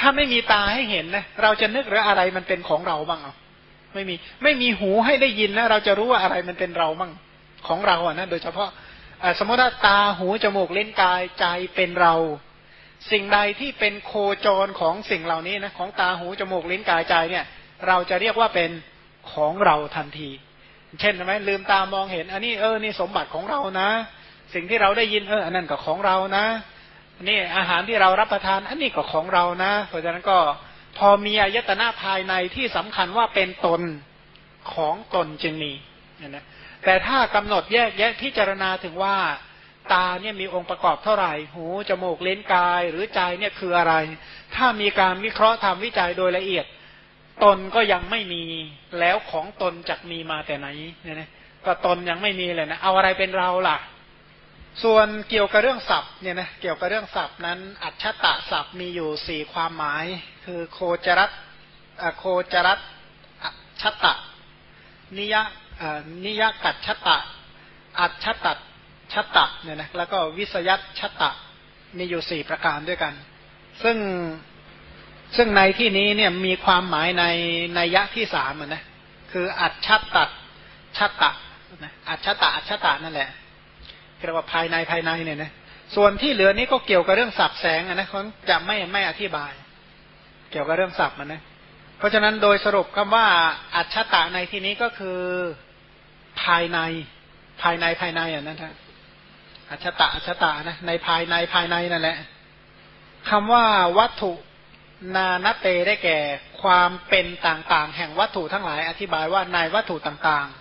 ถ้าไม่มีตาให้เห็นนะเราจะนึกหรืออะไรมันเป็นของเราบ้างเอาไม่มีไม่มีหูให้ได้ยินนะเราจะรู้ว่าอะไรมันเป็นเราบ้างของเราอะนะโดยเฉพาะสมมติว่าตาหูจมูกลิ้นกายใจเป็นเรา สิ่งใดที่เป็นโคจรของสิ่งเหล่านี้นะของตาหูจมูกลิ้นกายใจเนี่ย เราจะเรียกว่าเป็นของเราทันที เช่นใช่ไหมลืมตามองเห็น อันนี้เออนี่สมบัติของเรานะ สิ่งที่เราได้ยินเอออันนั้นก็ของเรานะ นี่อาหารที่เรารับประทาน อันนี้ก็ของเรานะ เพราะฉะนั้นก็พอมีอายตนะภายในที่สำคัญว่าเป็นตนของตนจึงมีนะแต่ถ้ากำหนดแยกแยะพิจารณาถึงว่าตาเนี่ยมีองค์ประกอบเท่าไหร่ หูจมูกเลนกาย หรือใจเนี่ยคืออะไร ถ้ามีการวิเคราะห์ทำวิจัยโดยละเอียด ตนก็ยังไม่มีแล้วของตนจะมีมาแต่ไหนเนี่ยนะก็ตนยังไม่มีเลยนะ เอาอะไรเป็นเราล่ะ ส่วนเกี่ยวกับเรื่องศัพท์เนี่ยนะเกี่ยวกับเรื่องศัพท์นั้น อัจฉตะศัพท์มีอยู่สี่ความหมาย คือโคจรัตโคจรัตชัตตะ นิยะนิยกัดชตะ อัดชตัดชตะเนี่ยนะแล้วก็วิสยัตชตะมีอยู่สี่ประการด้วยกัน ซึ่งซึ่งในที่นี้เนี่ยมีความหมายในในยะที่สามนะคืออัดชัตัดชตะอัดชตะอัดชตะนั่นแหละ เรียกว่าภายในภายในเนี่ยนะส่วนที่เหลือนี้ก็เกี่ยวกับเรื่องสับแสงนะเขาจะไม่ไม่อธิบาย เกี่ยวกับเรื่องสับมันนะ เพราะฉะนั้นโดยสรุปคำว่าอัจฉตะในที่นี้ก็คือภายในภายในภายในอะนั่นแหละอัชตะอัชตะนะในภายในภายในนั่นแหละคำว่าวัตถุนานเตได้แก่ ความเป็นต่างๆ แห่งวัตถุทั้งหลาย อธิบายว่าในวัตถุต่างๆ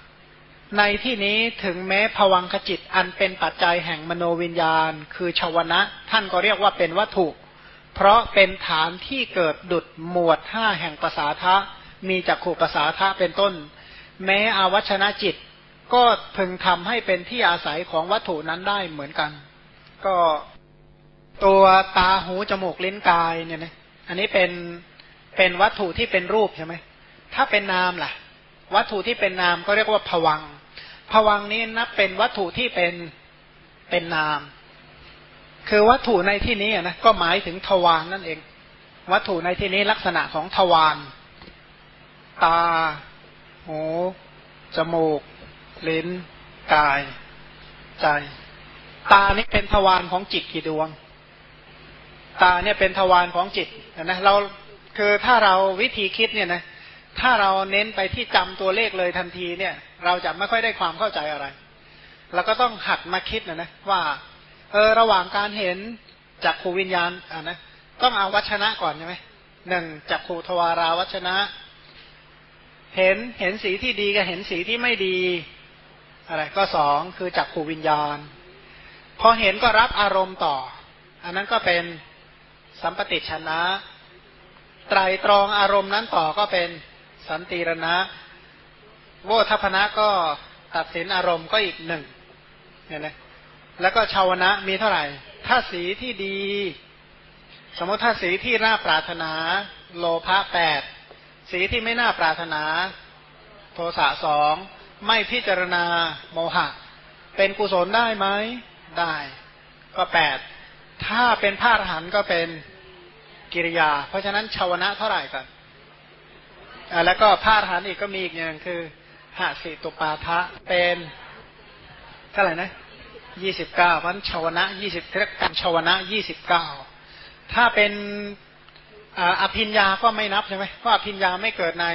ในที่นี้ถึงแม้ภวังขจิตอันเป็นปัจจัยแห่งมโนวิญญาณ คือชาวนะ ท่านก็เรียกว่าเป็นวัตถุ เพราะเป็นฐานที่เกิดดุดหมวดห้าแห่งภาษาทะ มีจักขู่ภาษาทะเป็นต้น แม้อวัชนะจิตก็พึงทำให้เป็นที่อาศัยของวัตถุนั้นได้เหมือนกัน ก็ตัวตาหูจมูกลิ้นกายเนี่ยนะอันนี้เป็นเป็นวัตถุที่เป็นรูปใช่ไหมถ้าเป็นนามล่ะ วัตถุที่เป็นนามก็เรียกว่าผวัง ผวังนี้นับเป็นวัตถุที่เป็นเป็นนาม คือวัตถุในที่นี้นะก็หมายถึงทวารนนั่นเอง วัตถุในที่นี้ลักษณะของทวารตา หู จมูก ลิ้น กาย ใจ ตานี่เป็นทวารของจิตกี่ดวง ตาเนี่ยเป็นทวารของจิตนะเราคือถ้าเราวิธีคิดเนี่ยนะ ถ้าเราเน้นไปที่จำตัวเลขเลยทันทีเนี่ย เราจะไม่ค่อยได้ความเข้าใจอะไรเราก็ต้องหัดมาคิดนะนะว่าเออระหว่างการเห็นจากขูวิญญาณอ่านะต้องเอาวัชนะก่อนใช่ไหมหนึ่งจากขูทวาราวัชนะ เห็นเห็นสีที่ดีกับเห็นสีที่ไม่ดีอะไรก็สองคือจักขูวิญญาณ พอเห็นก็รับอารมณ์ต่อ อันนั้นก็เป็นสัมปติชนะ ไตรตรองอารมณ์นั้นต่อก็เป็นสันติรณะ โวทัพนะก็ตัดสินอารมณ์ก็อีกหนึ่งเนี่ยนะแล้วก็ชาวนะมีเท่าไหร่ ถ้าสีที่ดี สมมติถ้าสีที่น่าปรารถนา โลภะแปดสีที่ไม่น่าปรารถนา โทสะสองไม่พิจารณาโมหะ เป็นกุศลได้ไหมได้ ก็แปดถ้าเป็นพาะหันก็เป็นกิริยา เพราะฉะนั้นชาวนะเท่าไหร่กันอ่าแล้วก็พาะหันอีกก็มีอีกอย่างคือ หาสิตุปาทะเป็นเท่าไหร่นะยี่สิบเก้าพันชาวนะยี่สิบเรียกกันชาวนะยี่สิบเก้าถ้าเป็นอภิญญาก็ไม่นับใช่ไหมเพราะอภิญญาไม่เกิดใน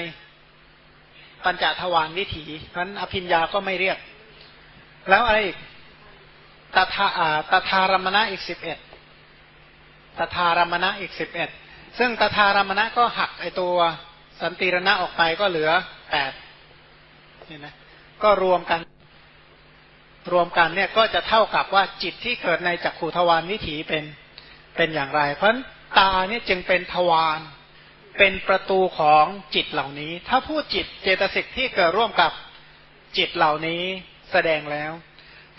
ปัญจทวารวิถีเพราะนั้นอภิญญาก็ไม่เรียก แล้วอะไรอีกตถาตถารมณะอีกสิบเอ็ดตถารมณะอีกสิบเอ็ดซึ่งตถารมณะก็หักไอตัวสันติรณะออกไปก็เหลือแปด นี่นะก็รวมกัน รวมกันเนี่ยก็จะเท่ากับว่าจิตที่เกิดในจักขูทวารวิถีเป็นเป็นอย่างไร เพราะตาเนี่ยจึงเป็นทวารเป็นประตูของจิตเหล่านี้ ถ้าพูดจิตเจตสิกที่เกิดร่วมกับจิตเหล่านี้แสดงแล้ว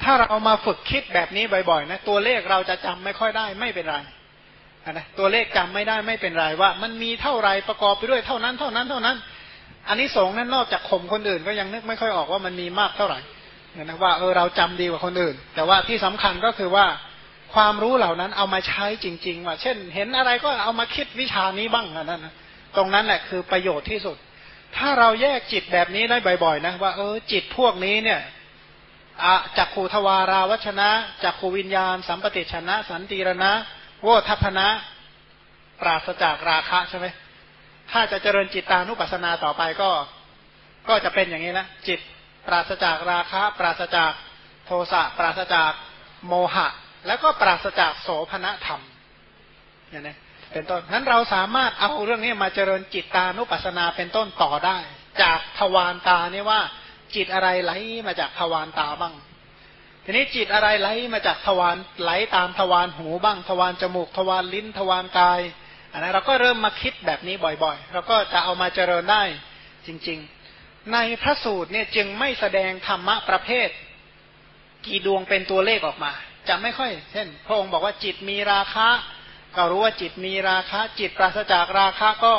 ถ้าเรามาฝึกคิดแบบนี้บ่อยๆนะตัวเลขเราจะจำไม่ค่อยได้ไม่เป็นไรนะตัวเลขจำไม่ได้ไม่เป็นไรว่า มันมีเท่าไรประกอบไปด้วยเท่านั้นเท่านั้นเท่านั้น อันนี้สงนั้นนอกจากข่มคนอื่นก็ยังนึกไม่ค่อยออกว่ามันมีมากเท่าไหร่นะว่าเออเราจำดีกว่าคนอื่น แต่ว่าที่สำคัญก็คือว่าความรู้เหล่านั้นเอามาใช้จริง ๆ ว่า เช่น เห็นอะไรก็เอามาคิดวิชานี้บ้างนั่นนะตรงนั้นแหละคือประโยชน์ที่สุด ถ้าเราแยกจิตแบบนี้ได้บ่อยๆนะว่าเออจิตพวกนี้เนี่ยอะจักขูทวาราวัชนะจักขูวิญญาณ สัมปติชนะ สันติรณะโวทัพนะ ปราศจากราคะใช่ไหม ถ้าจะเจริญจิตตานุปัสสนาต่อไปก็ ก็จะเป็นอย่างนี้นะจิตปราศจากราคะ ปราศจากโทสะปราศจากโมหะ แล้วก็ปราศจากโสภณธรรมเนี่ยนะเป็นต้นนั้นเราสามารถเอาเรื่องนี้มาเจริญจิตตานุปัสสนาเป็นต้นต่อได้ จากทวารตาเนี่ยว่า จิตอะไรไหลมาจากทวารตาบ้าง ทีนี้จิตอะไรไหลมาจากทวารไหลตามทวารหูบ้าง ทวารจมูกทวารลิ้นทวารกาย อันนั้นเราก็เริ่มมาคิดแบบนี้บ่อยๆ เราก็จะเอามาเจริญได้จริง ๆ ในพระสูตรเนี่ยจึงไม่แสดงธรรมะประเภท กี่ดวงเป็นตัวเลขออกมา จะไม่ค่อย เช่น พระองค์บอกว่าจิตมีราคะ ก็รู้ว่าจิตมีราคะ จิตปราศจากราคะก็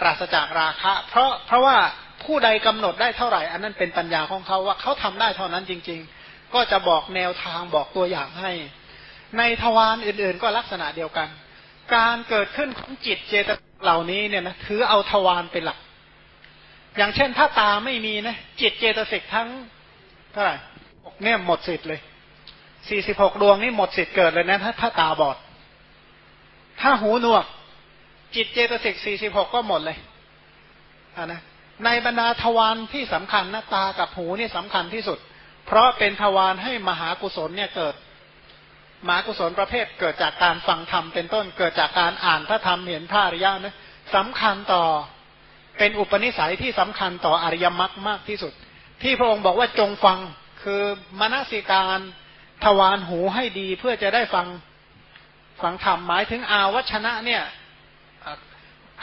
ปราศจากราคะ เพราะเพราะว่าผู้ใดกำหนดได้เท่าไหร่ อันนั้นเป็นปัญญาของเขาว่าเขาทำได้เท่านั้นจริง ๆ ก็จะบอกแนวทางบอกตัวอย่างให้ ในทวารอื่นๆ ก็ลักษณะเดียวกัน การเกิดขึ้นของจิตเจตเหล่านี้เนี่ยนะถือเอาทวารเป็นหลัก อย่างเช่นถ้าตาไม่มีนะจิตเจตสิกทั้งเท่าไหร่เนี่ยหมดสิทธิ์เลยสี่สิบหกดวงนี่หมดสิทธิ์เกิดเลยนะถ้าถ้าตาบอด ถ้าหูหนวก จิตเจตสิกสี่สิบหกก็หมดเลยนะในบรรดาทวารที่สำคัญนะตากับหูนี่สำคัญที่สุด เพราะเป็นทวารให้มหากุศลเนี่ยเกิด มากุศลประเภทเกิดจากการฟังธรรมเป็นต้น เกิดจากการอ่านพระธรรมเห็นพระอริยะนะสำคัญต่อเป็นอุปนิสัยที่สำคัญต่ออริยมรรคมากที่สุด ที่พระองค์บอกว่าจงฟังคือมนสิการทวารหูให้ดีเพื่อจะได้ฟังฟังธรรมหมายถึงอาวัชนะเนี่ย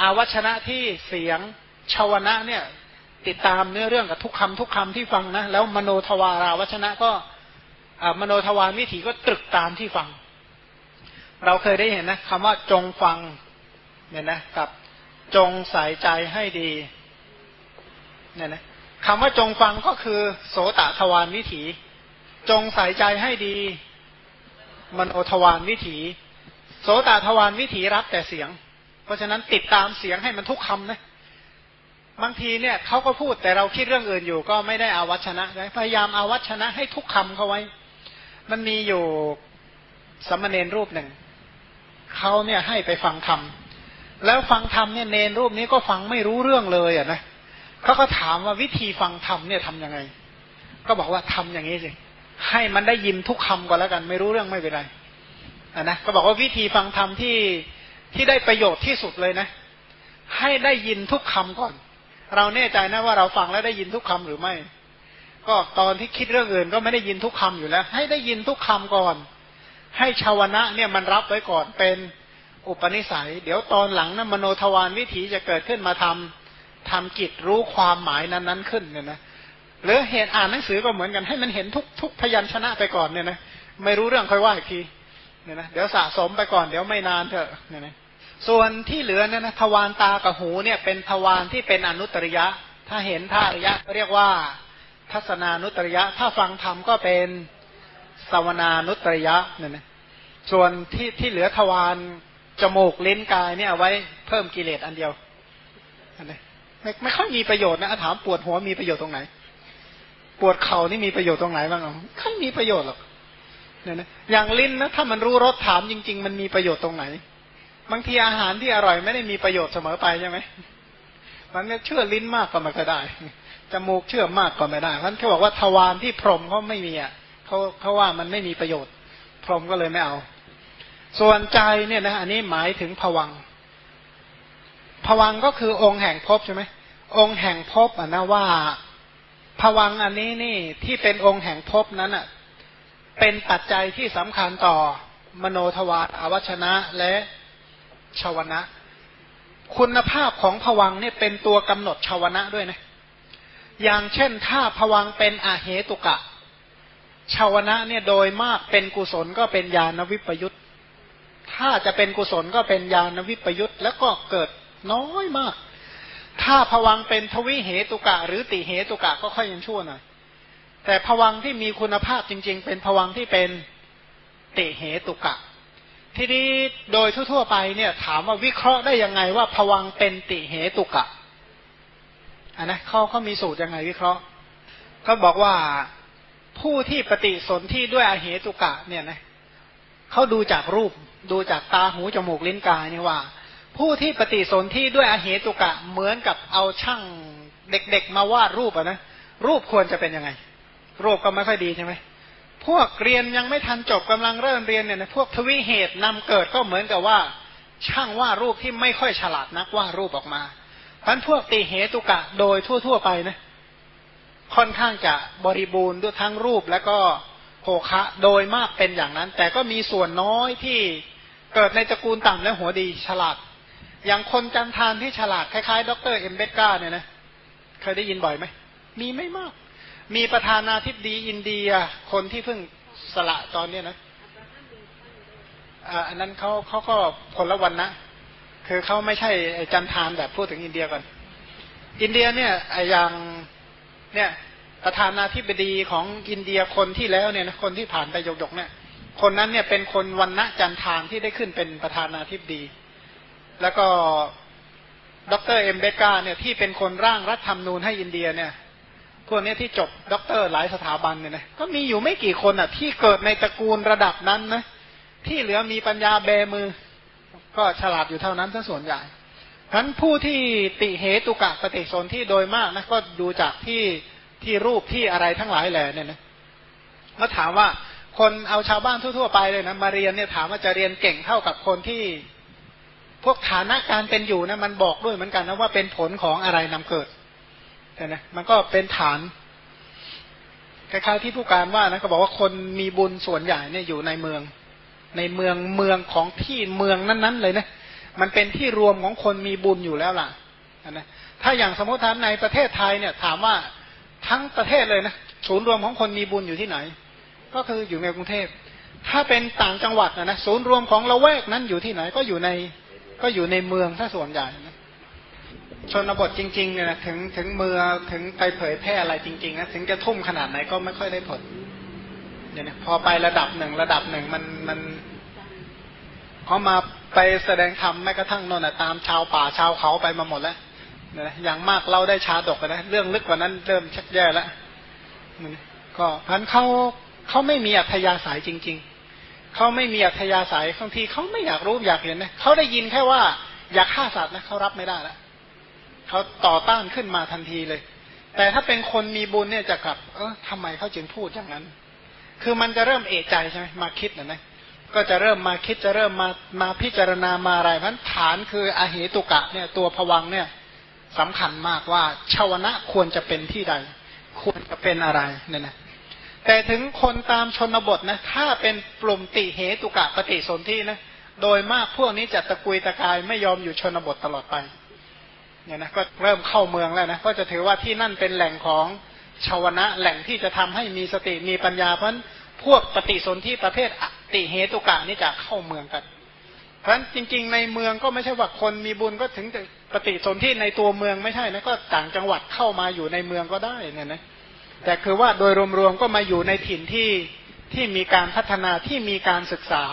อาวัชนะที่เสียงชาวนะเนี่ยติดตามเนื้อเรื่องกับทุกคำทุกคำที่ฟังนะแล้วมโนทวาราวัชนะก็ มโนทวารวิถีก็ตรึกตามที่ฟัง เราเคยได้เห็นนะคำว่าจงฟังเนี่ยนะกับจงใส่ใจให้ดีเนี่ยนะคำว่าจงฟังก็คือ โสตทวารวิถี จงใส่ใจให้ดี มโนทวารวิถี โสตทวารวิถีรับแต่เสียง เพราะฉะนั้นติดตามเสียงให้มันทุกคำนะบางทีเนี่ยเขาก็พูดแต่เราคิดเรื่องอื่นอยู่ก็ไม่ได้อาวัชนะ พยายามอาวัชนะให้ทุกคำเขาไว้ มันมีอยู่สมณเณรรูปหนึ่งเขาเนี่ยให้ไปฟังธรรมแล้วฟังธรรมเนี่ยเนรรูปนี้ก็ฟังไม่รู้เรื่องเลยอะนะเขาก็ถามว่าวิธีฟังธรรมเนี่ยทํำยังไง ก็บอกว่าทำอย่างนี้สิให้มันได้ยินทุกคำก่อนแล้วกัน ไม่รู้เรื่องไม่เป็นไรอ่านะก็บอกว่าวิธีฟังธรรมที่ที่ได้ประโยชน์ที่สุดเลยนะ ให้ได้ยินทุกคำก่อน เราแน่ใจนะว่าเราฟังแล้วได้ยินทุกคำหรือไม่ ก็ตอนที่คิดเรื่องอื่นก็ไม่ได้ยินทุกคำอยู่แล้ว ให้ได้ยินทุกคำก่อน ให้ชาวนะเนี่ยมันรับไว้ก่อนเป็นอุปนิสัย เดี๋ยวตอนหลังนะมโนทวารวิถีจะเกิดขึ้นมาทำทำกิจรู้ความหมายนั้นๆขึ้นเนี่ยนะหรือเหตุอ่านหนังสือก็เหมือนกันให้มันเห็นทุกทุกพยัญชนะไปก่อนเนี่ยนะไม่รู้เรื่องค่อยว่าอีกทีเนี่ยนะเดี๋ยวสะสมไปก่อนเดี๋ยวไม่นานเถอะเนี่ยนะส่วนที่เหลือเนี่ยนะทวารตากับหูเนี่ยเป็นทวารที่เป็นอนุตริยะ ถ้าเห็นท่าริยะก็เรียกว่า ทัศนานุตริยะ ถ้าฟังธรรมก็เป็นสวนานุตริยะเนี่ยนะส่วนที่ที่เหลือทวารจมูกลิ้นกายเนี่ยไว้เพิ่มกิเลสอันเดียวนะไม่ไม่ค่อยมีประโยชน์นะถามปวดหัวมีประโยชน์ตรงไหน ปวดเข่านี่มีประโยชน์ตรงไหนบ้างอะไม่มีประโยชน์หรอกเนี่ยนะอย่างลิ้นนะถ้ามันรู้รสถามจริง ๆ มันมีประโยชน์ตรงไหน บางทีอาหารที่อร่อยไม่ได้มีประโยชน์เสมอไปใช่ไหมมันเชื่อลิ้นมากก็ไม่ค่อยได้ จมูกเชื่อมากก็ไม่ได้เพราะนั้นเขาบอกว่าทวารที่พรมเขาไม่มีอะเขาเขาว่ามันไม่มีประโยชน์ พรมก็เลยไม่เอา ส่วนใจเนี่ยนะอันนี้หมายถึงผวังผวังก็คือองค์แห่งภพใช่ไหมองค์แห่งภพอะนะว่าผวังอันนี้นี่ที่เป็นองค์แห่งภพนั้นอะเป็นปัจจัยที่สำคัญต่อมโนทวารอวัชนะและชาวนะ คุณภาพของผวังเนี่ยเป็นตัวกำหนดชาวนะด้วยนะ อย่างเช่นถ้าผวังเป็นอาเหตุกะชาวนะเนี่ยโดยมากเป็นกุศลก็เป็นญาณวิปยุตถ้าจะเป็นกุศลก็เป็นญาณวิปยุตแล้วก็เกิดน้อยมาก ถ้าผวังเป็นทวิเหตุกะ หรือติเหตุกะก็ค่อยยังชั่วหน่อยแต่ผวังที่มีคุณภาพจริง ๆ เป็นผวังที่เป็นติเหตุกะ ทีนี้โดยทั่วๆไปเนี่ย ถามว่าวิเคราะห์ได้ยังไงว่าผวังเป็นติเหตุกะ อันนะเขาเขามีสูตรยังไงวิเคราะห์ก็บอกว่าผู้ที่ปฏิสนธิด้วยอเหตุกะ เนี่ยนะเขาดูจากรูป ดูจากตาหูจมูกลิ้นกายนี่ว่า ผู้ที่ปฏิสนธิด้วยอเหตุกะ เหมือนกับเอาช่างเด็กๆมาวาดรูปอะนะรูปควรจะเป็นยังไง รูปก็ไม่ค่อยดีใช่ไหมพวกเรียนยังไม่ทันจบกำลังเริ่มเรียนเนี่ยนะพวกทวิเหตุนำเกิดก็เหมือนกับว่า ช่างว่ารูปที่ไม่ค่อยฉลาดนักว่ารูปออกมา พันพวกติเหตุกะโดยทั่ว ๆ ไปนะค่อนข้างจะบริบูรณ์ด้วยทั้งรูปและก็โภคะโดยมากเป็นอย่างนั้น แต่ก็มีส่วนน้อยที่เกิดในตระกูลต่ำและหัวดีฉลาด อย่างคนจัณฑาลที่ฉลาดคล้ายๆ ดร.เอ็มเบดการ์เนี่ยนะเคยได้ยินบ่อยไหมมีไม่มาก มีประธานาธิบดีอินเดียคนที่เพิ่งสละตอนเนี้นะอันนั้นเขาเขาก็คนละวรรณะ คือเขาไม่ใช่จัณฑาลแบบพูดถึงอินเดียก่อน อินเดียเนี่ยอย่างเนี่ยประธานาธิบดีของอินเดียคนที่แล้วเนี่ยคนที่ผ่านไปหยกๆเนี่ย คนนั้นเนี่ยเป็นคนวรรณะจัณฑาลที่ได้ขึ้นเป็นประธานาธิบดี แล้วก็ด็อกเตอร์เอ็มเบดการ์เนี่ยที่เป็นคนร่างรัฐธรรมนูญให้อินเดียเนี่ยพวกนี้ที่จบด็อกเตอร์หลายสถาบันเนี่ยนะก็มีอยู่ไม่กี่คนอะ ที่เกิดในตระกูลระดับนั้นนะที่เหลือมีปัญญาแบมือ ก็ฉลาดอยู่เท่านั้นถ้าส่วนใหญ่ทั้นผู้ที่ติเหตุกะปฏิสนที่โดยมากนะก็ดูจากที่ที่รูปที่อะไรทั้งหลายแหล่เนี่ยนะมาถามว่าคนเอาชาวบ้านทั่ว ๆ ไปเลยนะมาเรียนเนี่ยถามว่าจะเรียนเก่งเท่ากับคนที่พวกฐานะการเป็นอยู่นะมันบอกด้วยเหมือนกันนะว่าเป็นผลของอะไรนำเกิดแต่นะมันก็เป็นฐานคล้ายๆที่ผู้การว่านะก็บอกว่าคนมีบุญส่วนใหญ่เนี่ยอยู่ในเมือง ในเมืองเมืองของที่เมืองนั้นๆเลยนะมันเป็นที่รวมของคนมีบุญอยู่แล้วล่ะนะถ้าอย่างสมมติฐานในประเทศไทยเนี่ย ถามว่าทั้งประเทศเลยนะศูนย์รวมของคนมีบุญอยู่ที่ไหน ก็คืออยู่ในกรุงเทพ ถ้าเป็นต่างจังหวัดนะนะศูนย์รวมของละแวกนั้นอยู่ที่ไหน ก็อยู่ในก็อยู่ในเมืองถ้าส่วนใหญ่นะชนบทจริงๆเนี่ยนะถึงถึงเมืองถึงไปเผยแพร่อะไรจริงๆนะถึงจะทุ่มขนาดไหนก็ไม่ค่อยได้ผล เนี่ยนะพอไประดับหนึ่งระดับหนึ่งมันมันเขามาไปแสดงธรรมแม้กระทั่งนนตามชาวป่าชาวเขาไปมาหมดแล้วนะอย่างมากเราได้ชาดกนะเรื่องลึกกว่านั้นเริ่มชักแย่แล้วก็พันเขาเขาไม่มีอัธยาศัยจริง ๆเขาไม่มีอัธยาศัยบางทีเขาไม่อยากรู้อยากเห็นนะเขาได้ยินแค่ว่าอยากฆ่าสัตว์นะเขารับไม่ได้แล้วเขาต่อต้านขึ้นมาทันทีเลย แต่ถ้าเป็นคนมีบุญเนี่ยจะกลับ เออทำไมเขาจึงพูดอย่างนั้น คือมันจะเริ่มเอะใจใช่ไหมมาคิดนะนะก็จะเริ่มมาคิดจะเริ่มมามาพิจารณามาอะไรพันฐานคืออเหตุกะเนี่ยตัวผวังเนี่ยสำคัญมากว่าชาวนะควรจะเป็นที่ใด ควรจะเป็นอะไรเนี่ยนะแต่ถึงคนตามชนบทนะถ้าเป็นกลุ่มติเหตุกะปฏิสนธินะโดยมากพวกนี้จะตะกุยตะกายไม่ยอมอยู่ชนบทตลอดไปเนี่ยนะก็เริ่มเข้าเมืองแล้วนะก็จะถือว่าที่นั่นเป็นแหล่งของ ชาวนะแหล่งที่จะทำให้มีสติมีปัญญาเพราะพวกปฏิสนธิประเภทอติเหตุกะนี่จะเข้าเมืองกัน เพราะฉะนั้นจริง ๆ ในเมืองก็ไม่ใช่ว่าคนมีบุญก็ถึงจะปฏิสนธิในตัวเมืองไม่ใช่นะก็ต่างจังหวัดเข้ามาอยู่ในเมืองก็ได้เนี่ยนะแต่คือว่าโดยรวมๆก็มาอยู่ในถิ่นที่ที่มีการพัฒนาที่มีการศึกษา